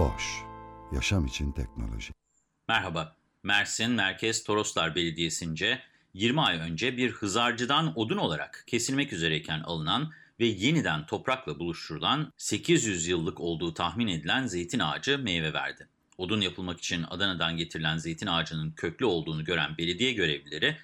Boş, yaşam için teknoloji. Merhaba, Mersin Merkez Toroslar Belediyesi'nce 20 ay önce bir hızarcıdan odun olarak kesilmek üzereyken alınan ve yeniden toprakla buluşturulan 800 yıllık olduğu tahmin edilen zeytin ağacı meyve verdi. Odun yapılmak için Adana'dan getirilen zeytin ağacının köklü olduğunu gören belediye görevlileri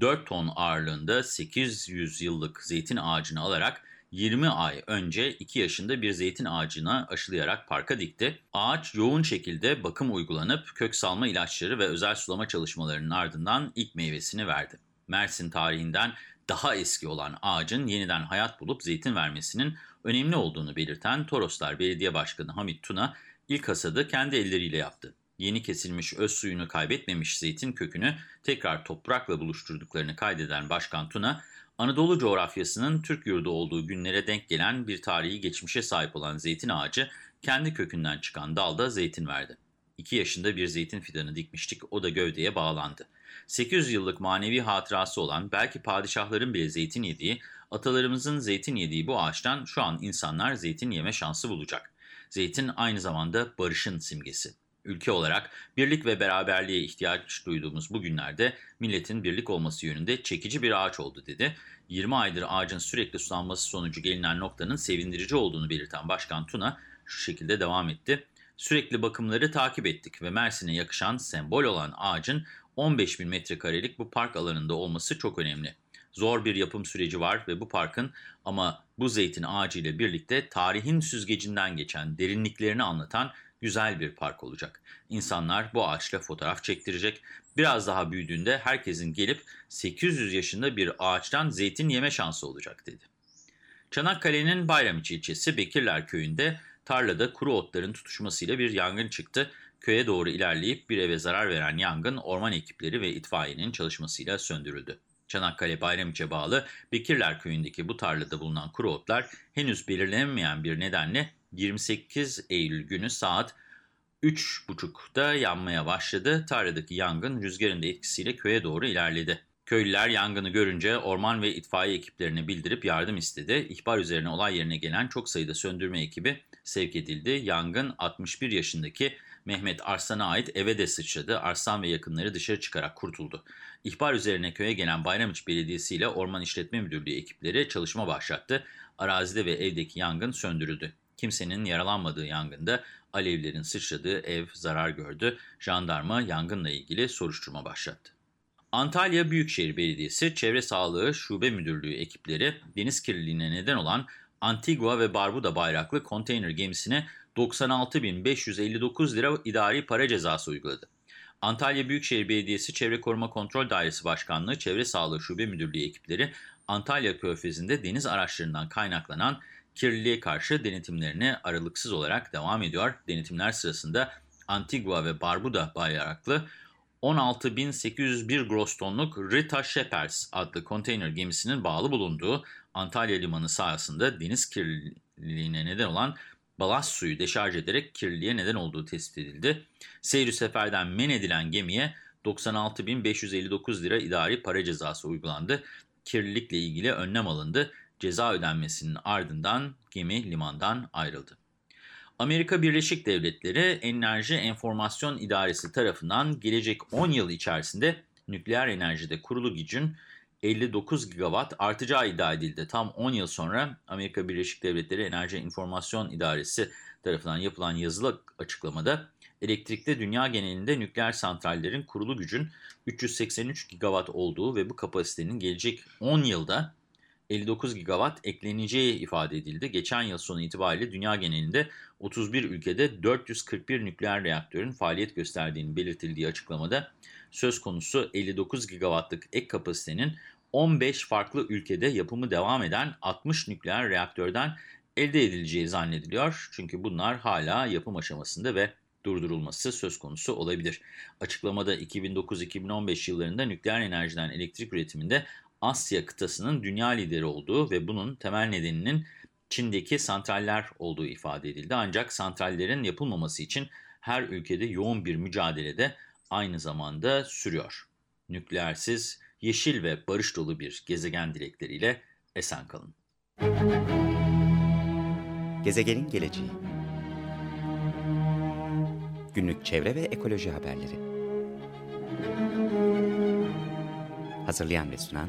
4 ton ağırlığında 800 yıllık zeytin ağacını alarak 20 ay önce 2 yaşında bir zeytin ağacına aşılayarak parka dikti. Ağaç yoğun şekilde bakım uygulanıp kök salma ilaçları ve özel sulama çalışmalarının ardından ilk meyvesini verdi. Mersin tarihinden daha eski olan ağacın yeniden hayat bulup zeytin vermesinin önemli olduğunu belirten Toroslar Belediye Başkanı Hamit Tuna ilk hasadı kendi elleriyle yaptı. Yeni kesilmiş öz suyunu kaybetmemiş zeytin kökünü tekrar toprakla buluşturduklarını kaydeden Başkan Tuna, Anadolu coğrafyasının Türk yurdu olduğu günlere denk gelen bir tarihi geçmişe sahip olan zeytin ağacı kendi kökünden çıkan dalda zeytin verdi. 2 yaşında bir zeytin fidanı dikmiştik, o da gövdeye bağlandı. 800 yıllık manevi hatırası olan belki padişahların bile zeytin yediği, atalarımızın zeytin yediği bu ağaçtan şu an insanlar zeytin yeme şansı bulacak. Zeytin aynı zamanda barışın simgesi. Ülke olarak birlik ve beraberliğe ihtiyaç duyduğumuz bu günlerde milletin birlik olması yönünde çekici bir ağaç oldu dedi. 20 aydır ağacın sürekli sulanması sonucu gelinen noktanın sevindirici olduğunu belirten Başkan Tuna şu şekilde devam etti. Sürekli bakımları takip ettik ve Mersin'e yakışan sembol olan ağacın 15 bin metrekarelik bu park alanında olması çok önemli. Zor bir yapım süreci var ve bu parkın ama bu zeytin ağacı ile birlikte tarihin süzgecinden geçen derinliklerini anlatan güzel bir park olacak. İnsanlar bu ağaçla fotoğraf çektirecek. Biraz daha büyüdüğünde herkesin gelip 800 yaşında bir ağaçtan zeytin yeme şansı olacak dedi. Çanakkale'nin Bayramiç ilçesi Bekirler köyünde tarlada kuru otların tutuşmasıyla bir yangın çıktı. Köye doğru ilerleyip bir eve zarar veren yangın orman ekipleri ve itfaiyenin çalışmasıyla söndürüldü. Çanakkale Bayramiç'e bağlı Bekirler köyündeki bu tarlada bulunan kuru otlar henüz belirlenmeyen bir nedenle 28 Eylül günü saat 3.30'da yanmaya başladı. Tarladaki yangın rüzgarın da etkisiyle köye doğru ilerledi. Köylüler yangını görünce orman ve itfaiye ekiplerine bildirip yardım istedi. İhbar üzerine olay yerine gelen çok sayıda söndürme ekibi sevk edildi. Yangın 61 yaşındaki Mehmet Arslan'a ait eve de sıçradı. Arslan ve yakınları dışarı çıkarak kurtuldu. İhbar üzerine köye gelen Bayramiç Belediyesi ile Orman İşletme Müdürlüğü ekipleri çalışma başlattı. Arazide ve evdeki yangın söndürüldü. Kimsenin yaralanmadığı yangında alevlerin sıçradığı ev zarar gördü. Jandarma yangınla ilgili soruşturma başlattı. Antalya Büyükşehir Belediyesi Çevre Sağlığı Şube Müdürlüğü ekipleri deniz kirliliğine neden olan Antigua ve Barbuda bayraklı konteyner gemisine 96.559 lira idari para cezası uyguladı. Antalya Büyükşehir Belediyesi Çevre Koruma Kontrol Dairesi Başkanlığı Çevre Sağlığı Şube Müdürlüğü ekipleri Antalya Körfezi'nde deniz araçlarından kaynaklanan kirliliğe karşı denetimlerine aralıksız olarak devam ediyor. Denetimler sırasında Antigua ve Barbuda bayraklı 16.801 gross tonluk Rita Shepherds adlı konteyner gemisinin bağlı bulunduğu Antalya Limanı sahasında deniz kirliliğine neden olan balast suyu deşarj ederek kirliliğe neden olduğu tespit edildi. Seyri seferden men edilen gemiye 96.559 lira idari para cezası uygulandı. Kirlilikle ilgili önlem alındı. Ceza ödenmesinin ardından gemi limandan ayrıldı. Amerika Birleşik Devletleri Enerji Enformasyon İdaresi tarafından gelecek 10 yıl içerisinde nükleer enerjide kurulu gücün 59 gigawatt artacağı iddia edildi. Tam 10 yıl sonra Amerika Birleşik Devletleri Enerji Enformasyon İdaresi tarafından yapılan yazılı açıklamada elektrikte dünya genelinde nükleer santrallerin kurulu gücün 383 gigawatt olduğu ve bu kapasitenin gelecek 10 yılda 59 gigawatt ekleneceği ifade edildi. Geçen yıl sonu itibariyle dünya genelinde 31 ülkede 441 nükleer reaktörün faaliyet gösterdiğini belirtildiği açıklamada söz konusu 59 gigawattlık ek kapasitenin 15 farklı ülkede yapımı devam eden 60 nükleer reaktörden elde edileceği zannediliyor. Çünkü bunlar hala yapım aşamasında ve durdurulması söz konusu olabilir. Açıklamada 2009-2015 yıllarında nükleer enerjiden elektrik üretiminde Asya kıtasının dünya lideri olduğu ve bunun temel nedeninin Çin'deki santraller olduğu ifade edildi. Ancak santrallerin yapılmaması için her ülkede yoğun bir mücadelede aynı zamanda sürüyor. Nükleersiz, yeşil ve barış dolu bir gezegen dilekleriyle esen kalın. Gezegenin geleceği Günlük çevre ve ekoloji haberleri Hazırlayan ve sunan